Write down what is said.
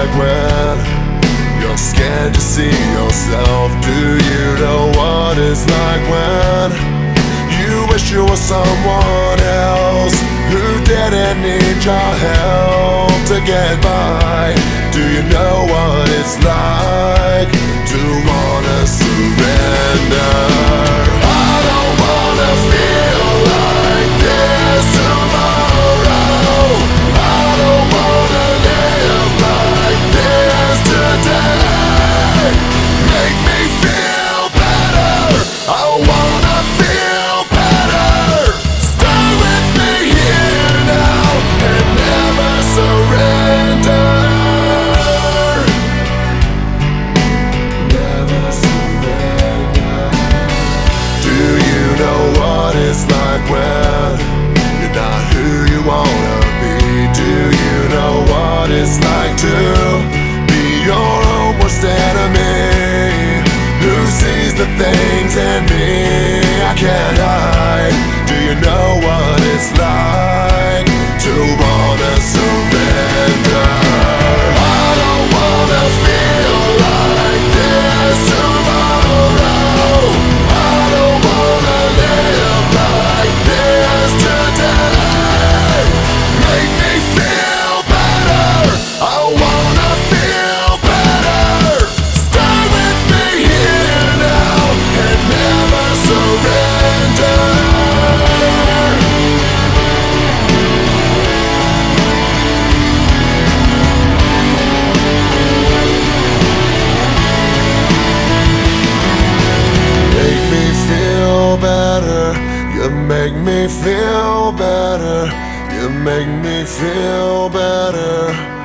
like when you're scared to see yourself. Do you know what it's like when you wish you were someone else who didn't need your help to get by? Do you know what it's like to wanna surrender? to be your own worst enemy who sees the things in me I cannot. make me feel better. You make me feel better.